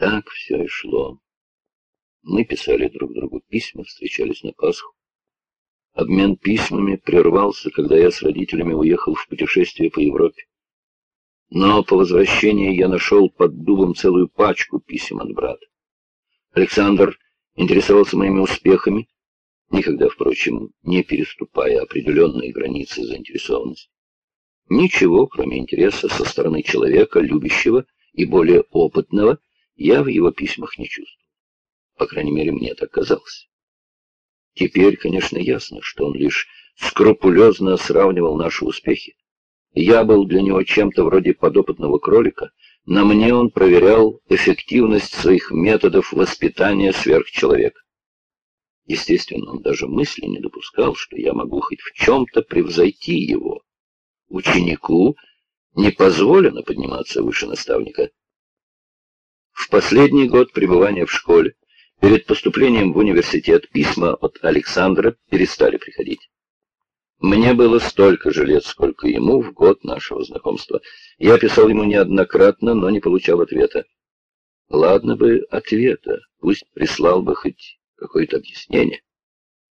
Так все и шло. Мы писали друг другу письма, встречались на Пасху. Обмен письмами прервался, когда я с родителями уехал в путешествие по Европе. Но по возвращении я нашел под дубом целую пачку писем от брата. Александр интересовался моими успехами, никогда, впрочем, не переступая определенные границы заинтересованности. Ничего, кроме интереса со стороны человека, любящего и более опытного, я в его письмах не чувствовал. По крайней мере, мне так казалось. Теперь, конечно, ясно, что он лишь скрупулезно сравнивал наши успехи. Я был для него чем-то вроде подопытного кролика, на мне он проверял эффективность своих методов воспитания сверхчеловека. Естественно, он даже мысли не допускал, что я могу хоть в чем-то превзойти его. Ученику не позволено подниматься выше наставника. В последний год пребывания в школе, перед поступлением в университет, письма от Александра перестали приходить. Мне было столько же лет, сколько ему в год нашего знакомства. Я писал ему неоднократно, но не получал ответа. Ладно бы ответа, пусть прислал бы хоть какое-то объяснение.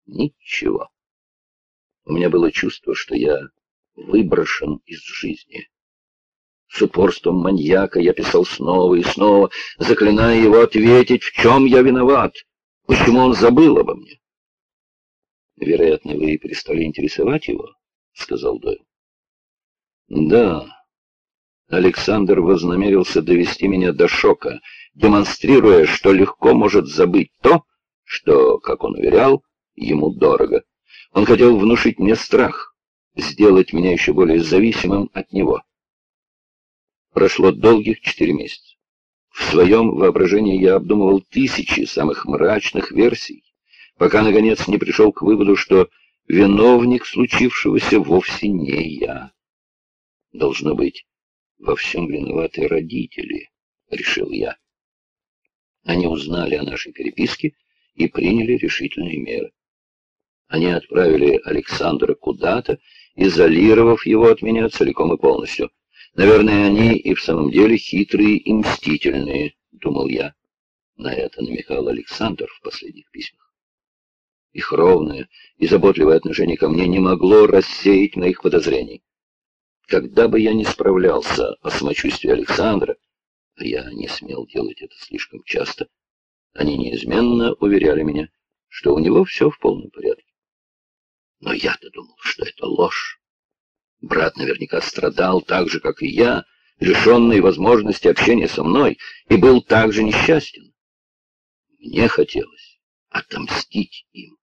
Ничего. У меня было чувство, что я выброшен из жизни. С упорством маньяка я писал снова и снова, заклиная его ответить, в чем я виноват, почему он забыл обо мне. «Вероятно, вы перестали интересовать его?» — сказал Дойл. «Да». Александр вознамерился довести меня до шока, демонстрируя, что легко может забыть то, что, как он уверял, ему дорого. Он хотел внушить мне страх, сделать меня еще более зависимым от него. Прошло долгих четыре месяца. В своем воображении я обдумывал тысячи самых мрачных версий, пока, наконец, не пришел к выводу, что виновник случившегося вовсе не я. Должно быть, во всем виноваты родители, — решил я. Они узнали о нашей переписке и приняли решительные меры. Они отправили Александра куда-то, изолировав его от меня целиком и полностью. Наверное, они и в самом деле хитрые и мстительные, думал я. На это намекал Александр в последних письмах. Их ровное и заботливое отношение ко мне не могло рассеять моих подозрений. Когда бы я не справлялся о самочувствии Александра, а я не смел делать это слишком часто, они неизменно уверяли меня, что у него все в полном порядке. Но я-то думал, что это ложь. Брат наверняка страдал так же, как и я, лишенный возможности общения со мной, и был так же несчастен. Мне хотелось отомстить им.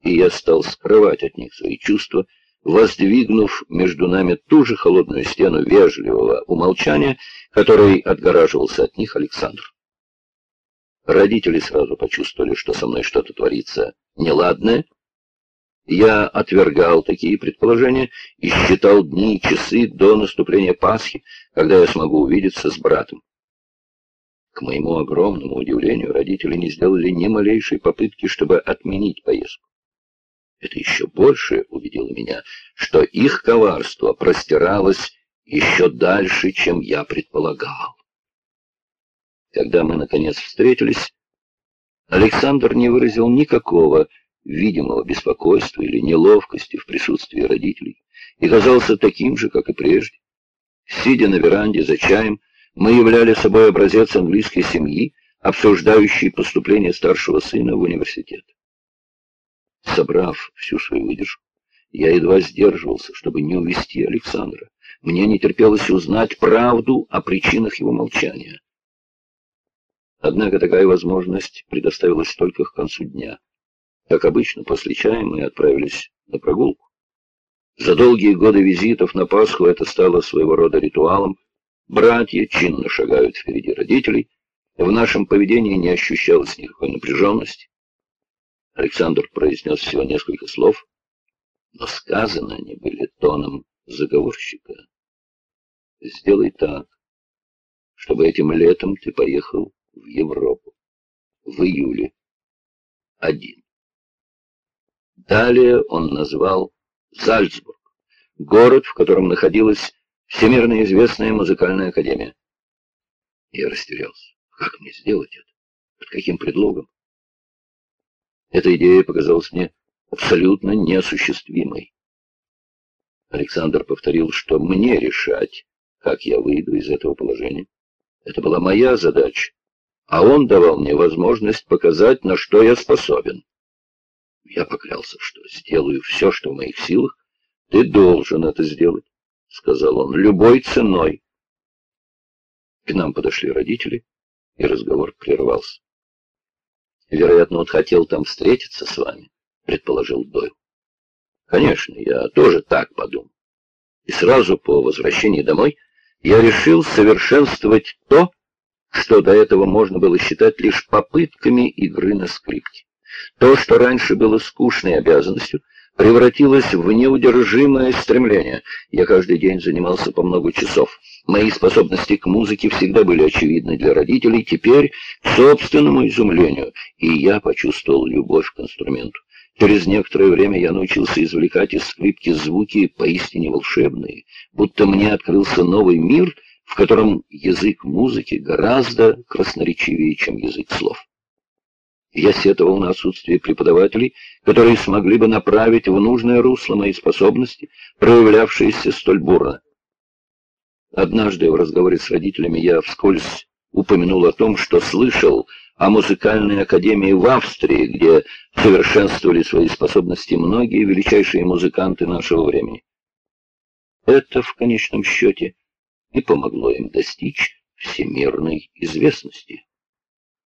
И я стал скрывать от них свои чувства, воздвигнув между нами ту же холодную стену вежливого умолчания, которой отгораживался от них Александр. Родители сразу почувствовали, что со мной что-то творится неладное, я отвергал такие предположения и считал дни и часы до наступления Пасхи, когда я смогу увидеться с братом. К моему огромному удивлению, родители не сделали ни малейшей попытки, чтобы отменить поездку. Это еще больше убедило меня, что их коварство простиралось еще дальше, чем я предполагал. Когда мы, наконец, встретились, Александр не выразил никакого видимого беспокойства или неловкости в присутствии родителей, и казался таким же, как и прежде. Сидя на веранде за чаем, мы являли собой образец английской семьи, обсуждающей поступление старшего сына в университет. Собрав всю свою выдержку, я едва сдерживался, чтобы не увести Александра. Мне не терпелось узнать правду о причинах его молчания. Однако такая возможность предоставилась только к концу дня. Как обычно, после чая мы отправились на прогулку. За долгие годы визитов на Пасху это стало своего рода ритуалом. Братья чинно шагают впереди родителей. В нашем поведении не ощущалось никакой напряженности. Александр произнес всего несколько слов, но сказаны они были тоном заговорщика. «Сделай так, чтобы этим летом ты поехал в Европу. В июле. Один. Далее он назвал Зальцбург, город, в котором находилась всемирно известная музыкальная академия. Я растерялся. Как мне сделать это? Под каким предлогом? Эта идея показалась мне абсолютно неосуществимой. Александр повторил, что мне решать, как я выйду из этого положения. Это была моя задача, а он давал мне возможность показать, на что я способен. Я поклялся, что сделаю все, что в моих силах. Ты должен это сделать, — сказал он, — любой ценой. К нам подошли родители, и разговор прервался. Вероятно, он хотел там встретиться с вами, — предположил Дойл. Конечно, я тоже так подумал. И сразу по возвращении домой я решил совершенствовать то, что до этого можно было считать лишь попытками игры на скрипке. То, что раньше было скучной обязанностью, превратилось в неудержимое стремление. Я каждый день занимался по много часов. Мои способности к музыке всегда были очевидны для родителей, теперь, к собственному изумлению, и я почувствовал любовь к инструменту. Через некоторое время я научился извлекать из скрипки звуки поистине волшебные, будто мне открылся новый мир, в котором язык музыки гораздо красноречивее, чем язык слов. Я сетовал на отсутствие преподавателей, которые смогли бы направить в нужное русло мои способности, проявлявшиеся столь бурно. Однажды в разговоре с родителями я вскользь упомянул о том, что слышал о музыкальной академии в Австрии, где совершенствовали свои способности многие величайшие музыканты нашего времени. Это в конечном счете и помогло им достичь всемирной известности.